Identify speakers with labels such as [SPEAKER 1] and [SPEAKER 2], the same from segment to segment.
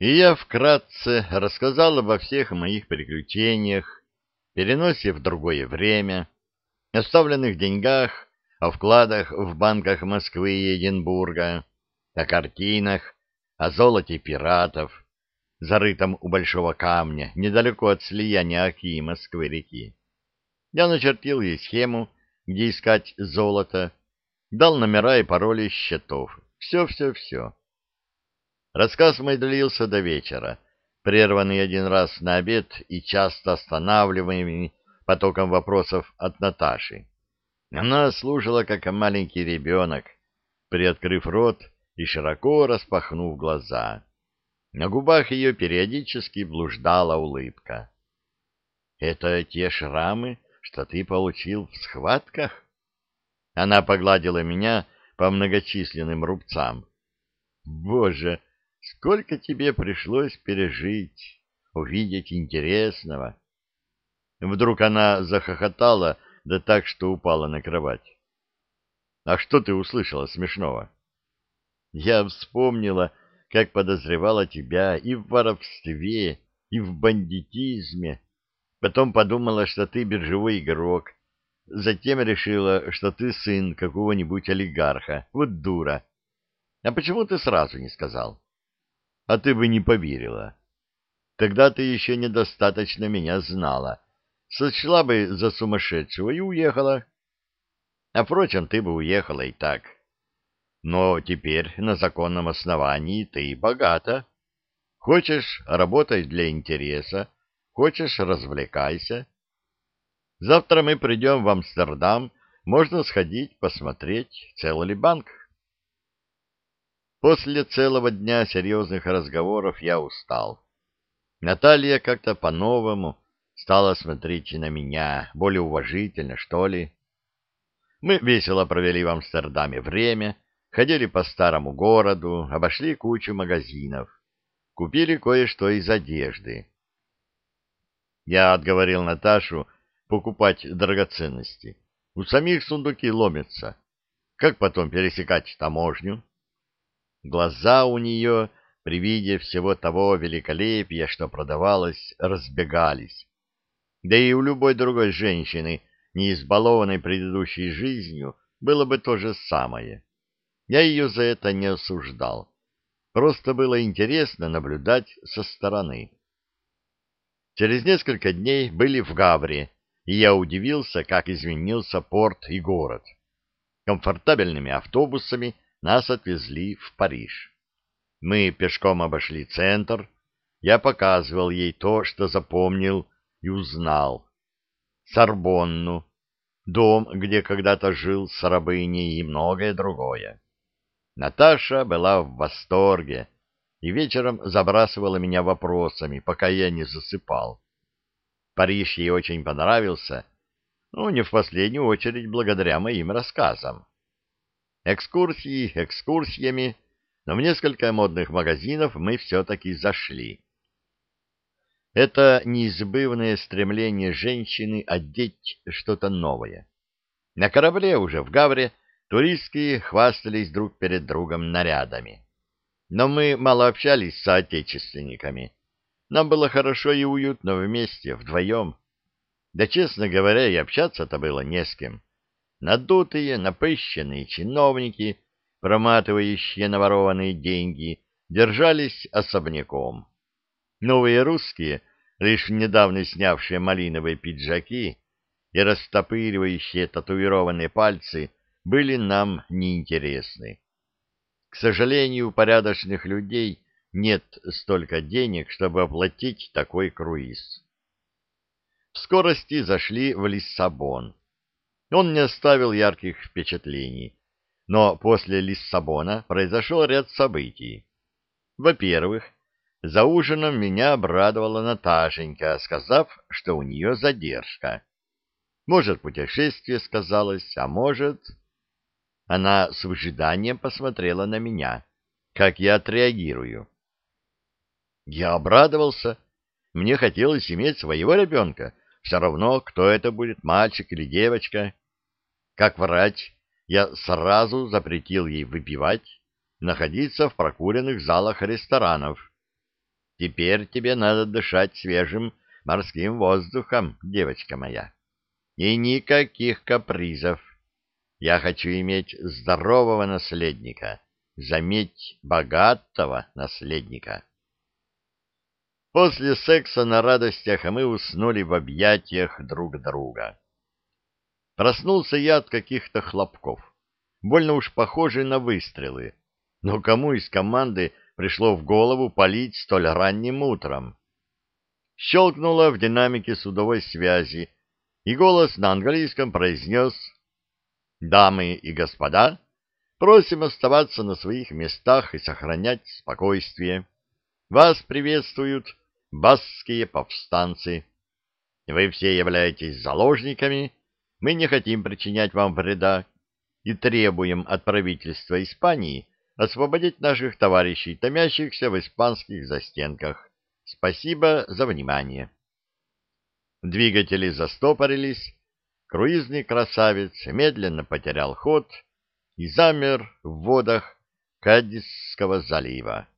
[SPEAKER 1] И я вкратце рассказал обо всех моих приключениях, переносе в другое время, оставленных деньгах, о вкладах в банках Москвы и Единбурга, о картинах, о золоте пиратов, зарытом у большого камня, недалеко от слияния Оки и Москвы-реки. Я начертил ей схему, где искать золото, дал номера и пароли счетов. Все-все-все. Рассказ мой длился до вечера, прерванный один раз на обед и часто останавливаемый потоком вопросов от Наташи. Она слушала, как маленький ребенок, приоткрыв рот и широко распахнув глаза. На губах ее периодически блуждала улыбка. — Это те шрамы, что ты получил в схватках? Она погладила меня по многочисленным рубцам. — Боже! — Сколько тебе пришлось пережить, увидеть интересного. Вдруг она захохотала, да так, что упала на кровать. А что ты услышала смешного? Я вспомнила, как подозревала тебя и в воровстве, и в бандитизме. Потом подумала, что ты биржевой игрок. Затем решила, что ты сын какого-нибудь олигарха. Вот дура. А почему ты сразу не сказал? А ты бы не поверила. Тогда ты еще недостаточно меня знала. Сочла бы за сумасшедшего и уехала. А, впрочем, ты бы уехала и так. Но теперь на законном основании ты богата. Хочешь — работай для интереса, хочешь — развлекайся. Завтра мы придем в Амстердам, можно сходить посмотреть, цел ли банк. После целого дня серьезных разговоров я устал. Наталья как-то по-новому стала смотреть на меня, более уважительно, что ли. Мы весело провели в Амстердаме время, ходили по старому городу, обошли кучу магазинов, купили кое-что из одежды. Я отговорил Наташу покупать драгоценности. У самих сундуки ломятся. Как потом пересекать таможню? Глаза у нее при виде всего того великолепия, что продавалось, разбегались. Да и у любой другой женщины, не избалованной предыдущей жизнью, было бы то же самое. Я ее за это не осуждал. Просто было интересно наблюдать со стороны. Через несколько дней были в Гавре, и я удивился, как изменился порт и город. Комфортабельными автобусами нас отвезли в Париж. Мы пешком обошли центр. Я показывал ей то, что запомнил и узнал. Сорбонну, дом, где когда-то жил с рабыней и многое другое. Наташа была в восторге и вечером забрасывала меня вопросами, пока я не засыпал. Париж ей очень понравился, ну, не в последнюю очередь благодаря моим рассказам. Экскурсии экскурсиями, но в несколько модных магазинов мы все-таки зашли. Это неизбывное стремление женщины одеть что-то новое. На корабле уже в Гавре туристки хвастались друг перед другом нарядами. Но мы мало общались с соотечественниками. Нам было хорошо и уютно вместе, вдвоем. Да, честно говоря, и общаться-то было не с кем. Надутые, напыщенные чиновники, проматывающие наворованные деньги, держались особняком. Новые русские, лишь недавно снявшие малиновые пиджаки и растопыривающие татуированные пальцы, были нам неинтересны. К сожалению, у порядочных людей нет столько денег, чтобы оплатить такой круиз. В скорости зашли в Лиссабон. Он не оставил ярких впечатлений. Но после Лиссабона произошел ряд событий. Во-первых, за ужином меня обрадовала Наташенька, сказав, что у нее задержка. Может, путешествие сказалось, а может... Она с выжиданием посмотрела на меня, как я отреагирую. Я обрадовался. Мне хотелось иметь своего ребенка, все равно, кто это будет, мальчик или девочка. Как врач, я сразу запретил ей выпивать, находиться в прокуренных залах ресторанов. Теперь тебе надо дышать свежим морским воздухом, девочка моя. И никаких капризов. Я хочу иметь здорового наследника, заметь, богатого наследника. После секса на радостях мы уснули в объятиях друг друга. Проснулся я от каких-то хлопков, больно уж похожие на выстрелы. Но кому из команды пришло в голову палить столь ранним утром? Щелкнуло в динамике судовой связи, и голос на английском произнес «Дамы и господа, просим оставаться на своих местах и сохранять спокойствие. Вас приветствуют басские повстанцы. Вы все являетесь заложниками, мы не хотим причинять вам вреда и требуем от правительства Испании освободить наших товарищей, томящихся в испанских застенках. Спасибо за внимание. Двигатели застопорились, круизный красавец медленно потерял ход и замер в водах Кадисского залива.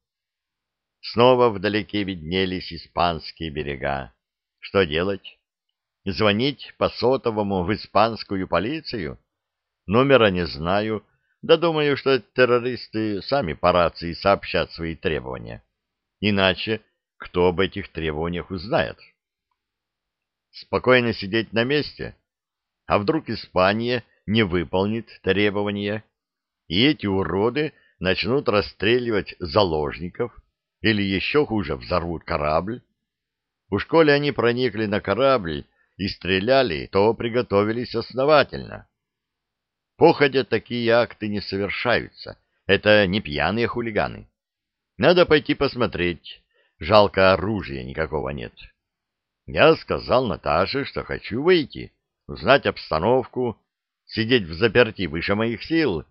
[SPEAKER 1] Снова вдалеке виднелись испанские берега. Что делать? Звонить по сотовому в испанскую полицию? Номера не знаю, да думаю, что террористы сами по рации сообщат свои требования. Иначе кто об этих требованиях узнает? Спокойно сидеть на месте? А вдруг Испания не выполнит требования, и эти уроды начнут расстреливать заложников, или еще хуже, взорвут корабль. Уж коли они проникли на корабль и стреляли, то приготовились основательно. Походя такие акты не совершаются. Это не пьяные хулиганы. Надо пойти посмотреть. Жалко, оружия никакого нет. Я сказал Наташе, что хочу выйти, узнать обстановку, сидеть в заперти выше моих сил,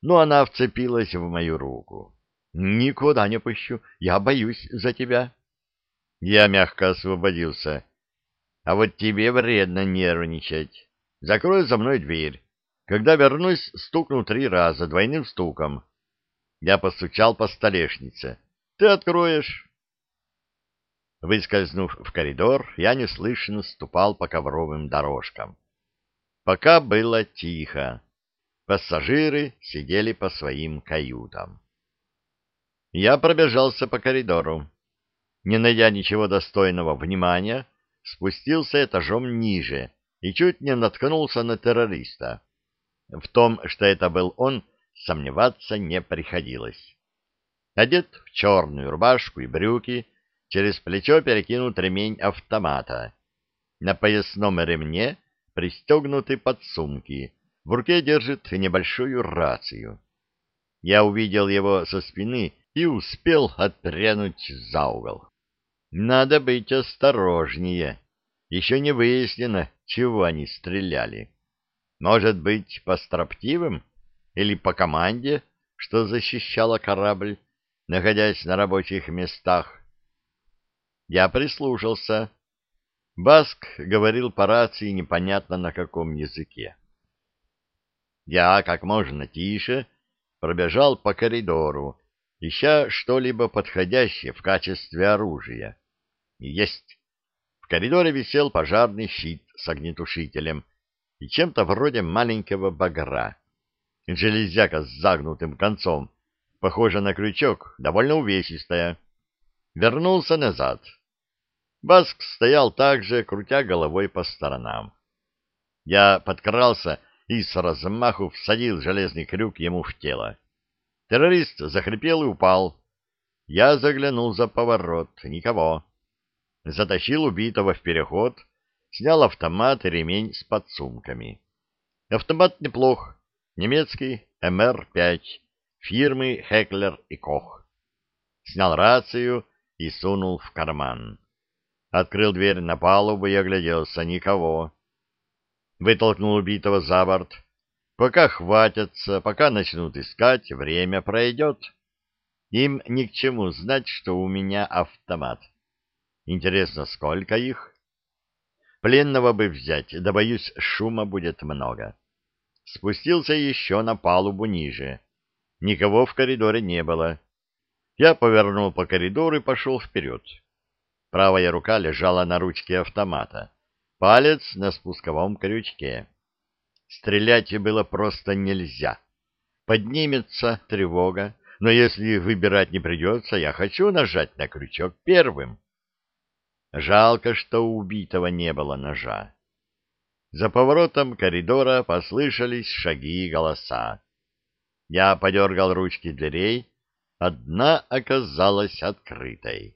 [SPEAKER 1] но она вцепилась в мою руку. Никуда не пущу, я боюсь за тебя. Я мягко освободился. А вот тебе вредно нервничать. Закрой за мной дверь. Когда вернусь, стукну три раза, двойным стуком. Я постучал по столешнице. Ты откроешь. Выскользнув в коридор, я неслышно ступал по ковровым дорожкам. Пока было тихо. Пассажиры сидели по своим каютам. Я пробежался по коридору. Не найдя ничего достойного внимания, спустился этажом ниже и чуть не наткнулся на террориста. В том, что это был он, сомневаться не приходилось. Одет в черную рубашку и брюки, через плечо перекинут ремень автомата. На поясном ремне пристегнуты подсумки, в руке держит небольшую рацию. Я увидел его со спины и успел отпрянуть за угол. Надо быть осторожнее. Еще не выяснено, чего они стреляли. Может быть, по строптивым или по команде, что защищала корабль, находясь на рабочих местах. Я прислушался. Баск говорил по рации непонятно на каком языке. Я как можно тише пробежал по коридору, ища что-либо подходящее в качестве оружия. Есть. В коридоре висел пожарный щит с огнетушителем и чем-то вроде маленького багра. Железяка с загнутым концом, похожа на крючок, довольно увесистая. Вернулся назад. Баск стоял так же, крутя головой по сторонам. Я подкрался и с размаху всадил железный крюк ему в тело. Террорист захрипел и упал. Я заглянул за поворот. Никого. Затащил убитого в переход, снял автомат и ремень с подсумками. Автомат неплох. Немецкий МР-5 фирмы Хеклер и Кох. Снял рацию и сунул в карман. Открыл дверь на палубу и огляделся. Никого. Вытолкнул убитого за борт Пока хватятся, пока начнут искать, время пройдет. Им ни к чему знать, что у меня автомат. Интересно, сколько их? Пленного бы взять, да, боюсь, шума будет много. Спустился еще на палубу ниже. Никого в коридоре не было. Я повернул по коридору и пошел вперед. Правая рука лежала на ручке автомата, палец на спусковом крючке. Стрелять было просто нельзя. Поднимется тревога, но если выбирать не придется, я хочу нажать на крючок первым. Жалко, что у убитого не было ножа. За поворотом коридора послышались шаги и голоса. Я подергал ручки дверей, одна оказалась открытой.